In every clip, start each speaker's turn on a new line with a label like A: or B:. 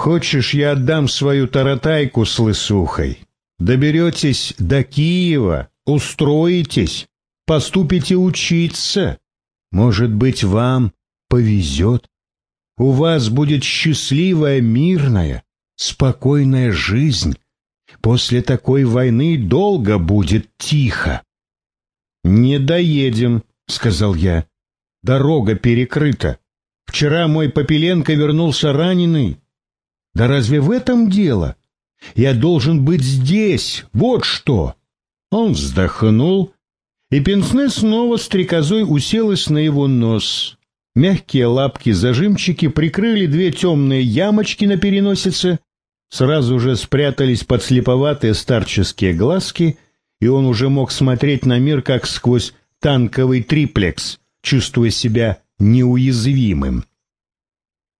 A: Хочешь, я отдам свою таратайку с лысухой? Доберетесь до Киева, устроитесь, поступите учиться. Может быть, вам повезет. У вас будет счастливая, мирная, спокойная жизнь. После такой войны долго будет тихо. «Не доедем», — сказал я. «Дорога перекрыта. Вчера мой Попеленко вернулся раненый. Да разве в этом дело? Я должен быть здесь, вот что!» Он вздохнул, и Пенсне снова стрекозой уселась на его нос. Мягкие лапки-зажимчики прикрыли две темные ямочки на переносице, сразу же спрятались под слеповатые старческие глазки, и он уже мог смотреть на мир как сквозь танковый триплекс, чувствуя себя неуязвимым.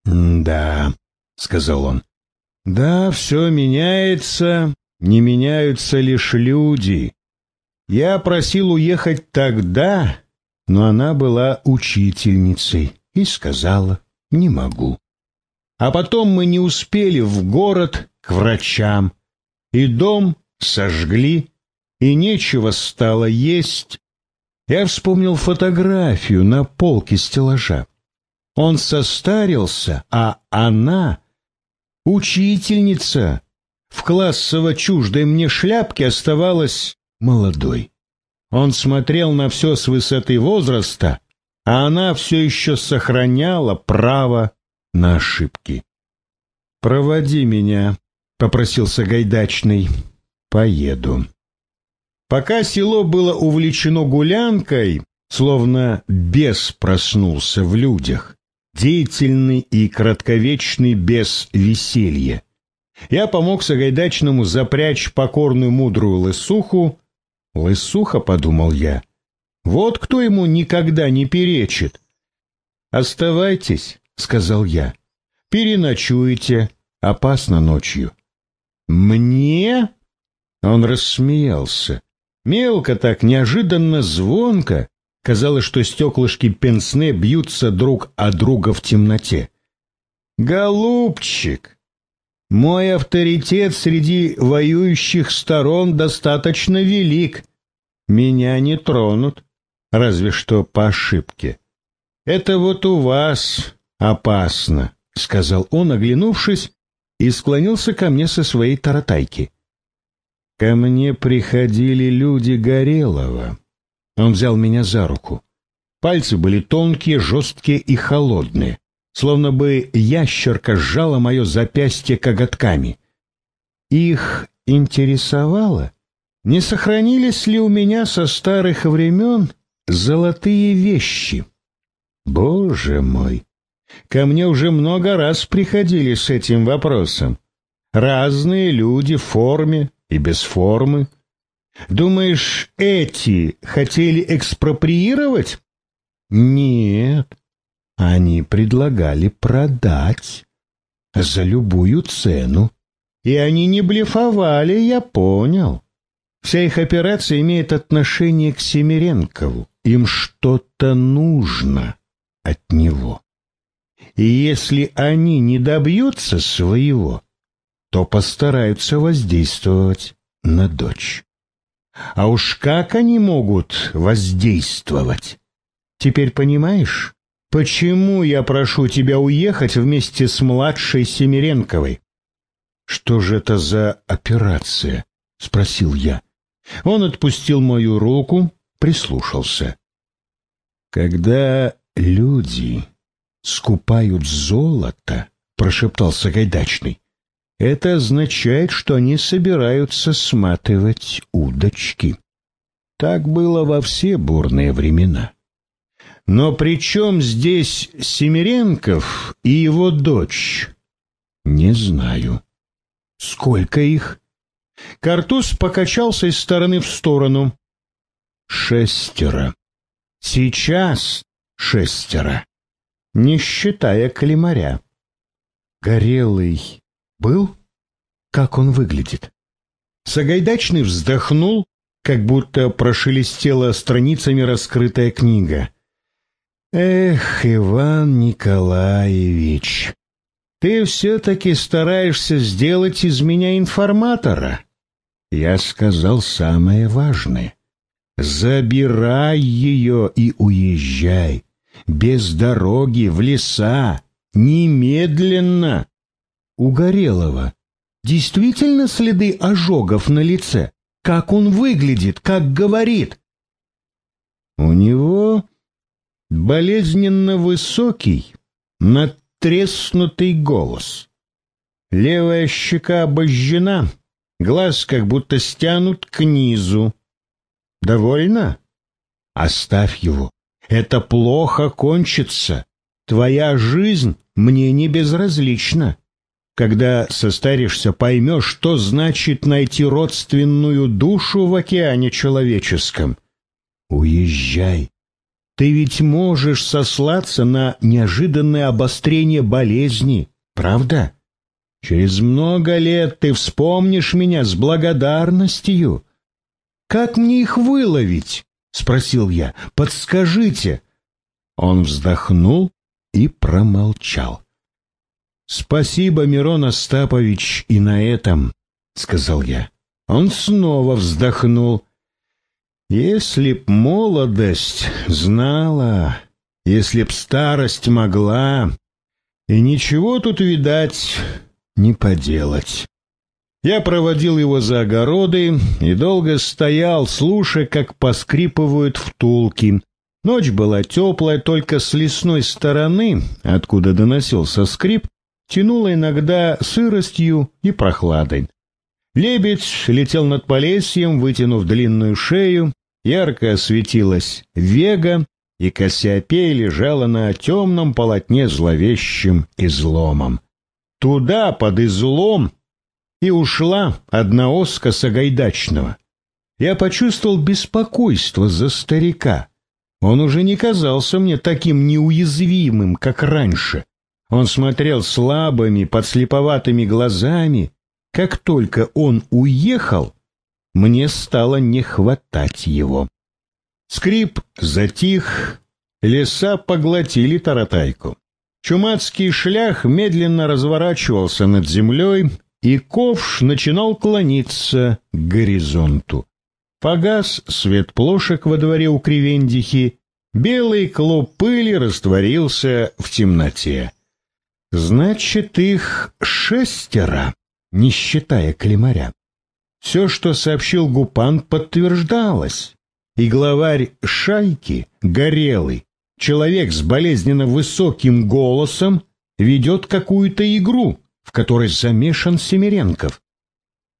A: «Да», — сказал он, — «да, все меняется, не меняются лишь люди. Я просил уехать тогда, но она была учительницей и сказала «не могу». А потом мы не успели в город к врачам, и дом сожгли, и нечего стало есть. Я вспомнил фотографию на полке стеллажа. Он состарился, а она, учительница, в классово чуждой мне шляпке оставалась молодой. Он смотрел на все с высоты возраста, а она все еще сохраняла право на ошибки. «Проводи меня», — попросил Сагайдачный. «Поеду». Пока село было увлечено гулянкой, словно бес проснулся в людях, деятельный и кратковечный без веселья. Я помог Сагайдачному запрячь покорную мудрую лысуху Лысуха, подумал я. Вот кто ему никогда не перечит. Оставайтесь, сказал я. Переночуете, опасно ночью. Мне? Он рассмеялся. Мелко так, неожиданно звонко. Казалось, что стеклышки пенсне бьются друг о друга в темноте. «Голубчик, мой авторитет среди воюющих сторон достаточно велик. Меня не тронут, разве что по ошибке. Это вот у вас опасно, сказал он, оглянувшись, и склонился ко мне со своей таратайки. Ко мне приходили люди Горелого. Он взял меня за руку. Пальцы были тонкие, жесткие и холодные словно бы ящерка сжала мое запястье коготками. Их интересовало, не сохранились ли у меня со старых времен золотые вещи. Боже мой! Ко мне уже много раз приходили с этим вопросом. Разные люди в форме и без формы. Думаешь, эти хотели экспроприировать? Нет, они предлагали продать за любую цену. И они не блефовали, я понял. Вся их операция имеет отношение к Семиренкову. Им что-то нужно от него. И если они не добьются своего, то постараются воздействовать на дочь. А уж как они могут воздействовать? Теперь понимаешь? Почему я прошу тебя уехать вместе с младшей Семиренковой? Что же это за операция? спросил я. Он отпустил мою руку, прислушался. Когда люди скупают золото, прошептал Сагайдачный, это означает, что они собираются сматывать удочки. Так было во все бурные времена. Но при чем здесь Семеренков и его дочь? Не знаю. Сколько их? Картуз покачался из стороны в сторону. Шестеро. Сейчас шестеро. Не считая климаря. Горелый был? Как он выглядит? Сагайдачный вздохнул, как будто прошелестела страницами раскрытая книга. Эх, Иван Николаевич, Ты все-таки стараешься сделать из меня информатора. Я сказал самое важное. Забирай ее и уезжай. Без дороги, в леса. Немедленно. У Горелого действительно следы ожогов на лице? Как он выглядит, как говорит? У него болезненно высокий, надтреснутый голос. Левая щека обожжена, глаз как будто стянут к низу. Довольно? Оставь его. Это плохо кончится. Твоя жизнь мне не безразлична. Когда состаришься, поймешь, что значит найти родственную душу в океане человеческом. Уезжай. Ты ведь можешь сослаться на неожиданное обострение болезни, правда? Через много лет ты вспомнишь меня с благодарностью. Как мне их выловить? — спросил я. Подскажите. Он вздохнул и промолчал. «Спасибо, Мирон Остапович, и на этом», — сказал я. Он снова вздохнул. «Если б молодость знала, если б старость могла, и ничего тут, видать, не поделать». Я проводил его за огороды и долго стоял, слушая, как поскрипывают втулки. Ночь была теплая, только с лесной стороны, откуда доносился скрип, тянуло иногда сыростью и прохладой. Лебедь летел над Полесьем, вытянув длинную шею, ярко осветилась вега, и Кассиопея лежала на темном полотне зловещим изломом. Туда, под излом, и ушла одна оска Сагайдачного. Я почувствовал беспокойство за старика. Он уже не казался мне таким неуязвимым, как раньше. Он смотрел слабыми, подслеповатыми глазами. Как только он уехал, мне стало не хватать его. Скрип затих, леса поглотили таратайку. Чумацкий шлях медленно разворачивался над землей, и ковш начинал клониться к горизонту. Погас свет плошек во дворе у Кривендихи, белый клуб пыли растворился в темноте. Значит, их шестеро, не считая климаря. Все, что сообщил Гупан, подтверждалось. И главарь шайки, горелый, человек с болезненно высоким голосом, ведет какую-то игру, в которой замешан Семеренков.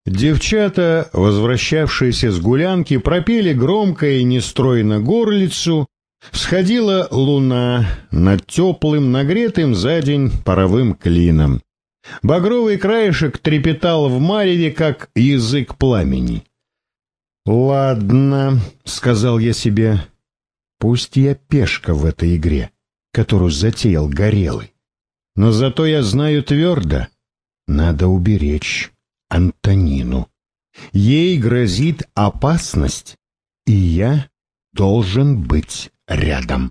A: Девчата, возвращавшиеся с гулянки, пропели громко и нестройно горлицу, Всходила луна над теплым, нагретым за день паровым клином. Багровый краешек трепетал в мареве, как язык пламени. «Ладно», — сказал я себе, — «пусть я пешка в этой игре, которую затеял Горелый. Но зато я знаю твердо, надо уберечь Антонину. Ей грозит опасность, и я должен быть рядом.